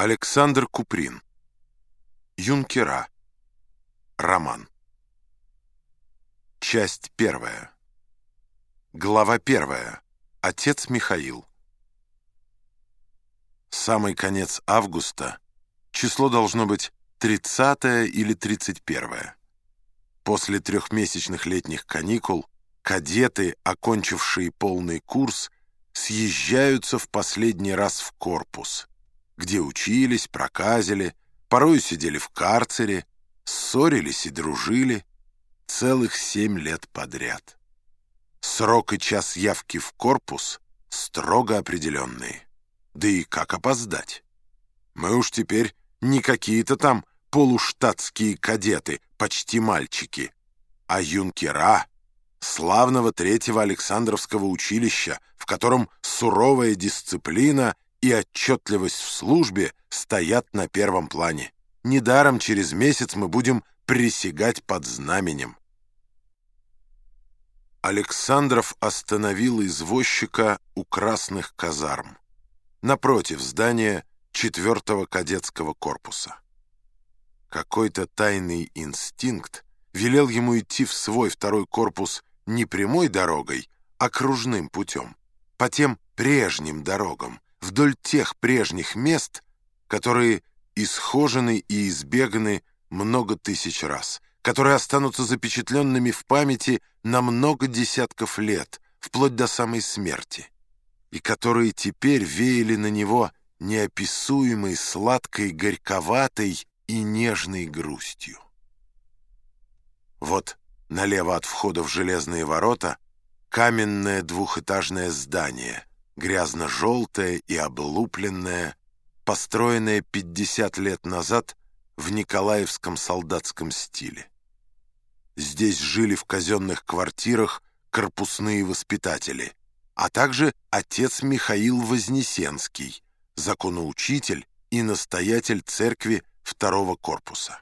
Александр Куприн. Юнкера. Роман. Часть первая. Глава первая. Отец Михаил. Самый конец августа. Число должно быть 30 или 31. После трехмесячных летних каникул кадеты, окончившие полный курс, съезжаются в последний раз в корпус — где учились, проказили, порою сидели в карцере, ссорились и дружили целых семь лет подряд. Срок и час явки в корпус строго определенные. Да и как опоздать? Мы уж теперь не какие-то там полуштатские кадеты, почти мальчики, а юнкера славного третьего Александровского училища, в котором суровая дисциплина и отчетливость в службе стоят на первом плане. Недаром через месяц мы будем присягать под знаменем. Александров остановил извозчика у красных казарм, напротив здания четвертого кадетского корпуса. Какой-то тайный инстинкт велел ему идти в свой второй корпус не прямой дорогой, а кружным путем, по тем прежним дорогам, вдоль тех прежних мест, которые исхожены и избеганы много тысяч раз, которые останутся запечатленными в памяти на много десятков лет, вплоть до самой смерти, и которые теперь веяли на него неописуемой, сладкой, горьковатой и нежной грустью. Вот налево от входа в железные ворота каменное двухэтажное здание — грязно-желтая и облупленная, построенная 50 лет назад в Николаевском солдатском стиле. Здесь жили в казенных квартирах корпусные воспитатели, а также отец Михаил Вознесенский, законоучитель и настоятель церкви второго корпуса.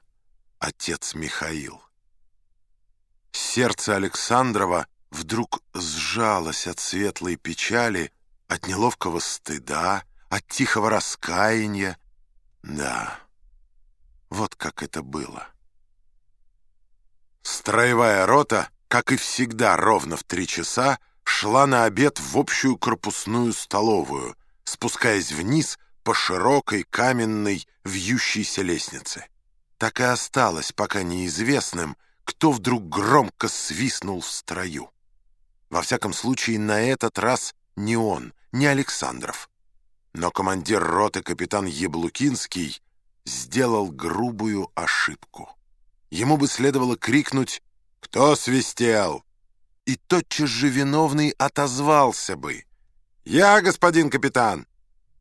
Отец Михаил. Сердце Александрова вдруг сжалось от светлой печали, от неловкого стыда, от тихого раскаяния. Да, вот как это было. Строевая рота, как и всегда ровно в три часа, шла на обед в общую корпусную столовую, спускаясь вниз по широкой каменной вьющейся лестнице. Так и осталось пока неизвестным, кто вдруг громко свистнул в строю. Во всяком случае, на этот раз не он, не Александров. Но командир роты капитан Яблукинский сделал грубую ошибку. Ему бы следовало крикнуть «Кто свистел?» И тотчас же виновный отозвался бы «Я, господин капитан!»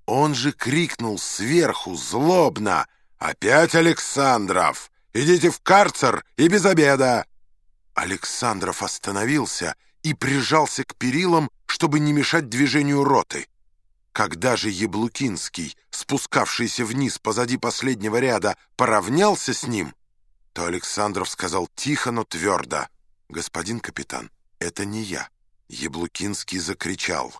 Он же крикнул сверху злобно «Опять Александров! Идите в карцер и без обеда!» Александров остановился и прижался к перилам, чтобы не мешать движению роты. Когда же Яблукинский, спускавшийся вниз позади последнего ряда, поравнялся с ним, то Александров сказал тихо, но твердо, «Господин капитан, это не я». Яблукинский закричал,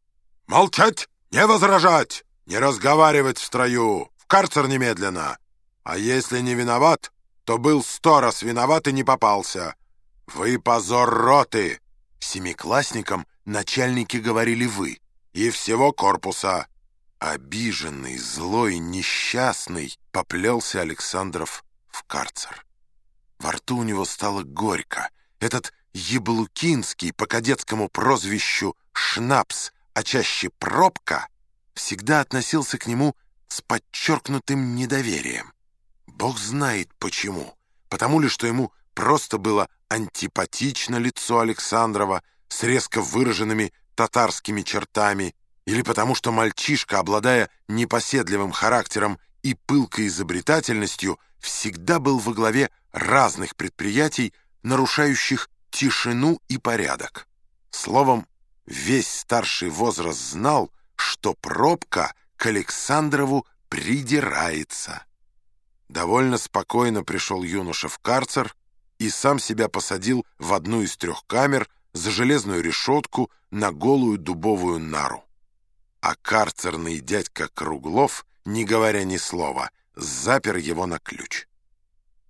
«Молчать! Не возражать! Не разговаривать в строю! В карцер немедленно! А если не виноват, то был сто раз виноват и не попался! Вы позор роты!» Семиклассникам начальники говорили «вы» и всего корпуса. Обиженный, злой, несчастный поплелся Александров в карцер. Во рту у него стало горько. Этот Яблукинский по кадетскому прозвищу «Шнапс», а чаще «Пробка», всегда относился к нему с подчеркнутым недоверием. Бог знает почему. Потому ли, что ему просто было антипатично лицо Александрова с резко выраженными татарскими чертами, или потому что мальчишка, обладая непоседливым характером и пылкой изобретательностью, всегда был во главе разных предприятий, нарушающих тишину и порядок. Словом, весь старший возраст знал, что пробка к Александрову придирается. Довольно спокойно пришел юноша в карцер, и сам себя посадил в одну из трех камер за железную решетку на голую дубовую нару. А карцерный дядька Круглов не говоря ни слова, запер его на ключ.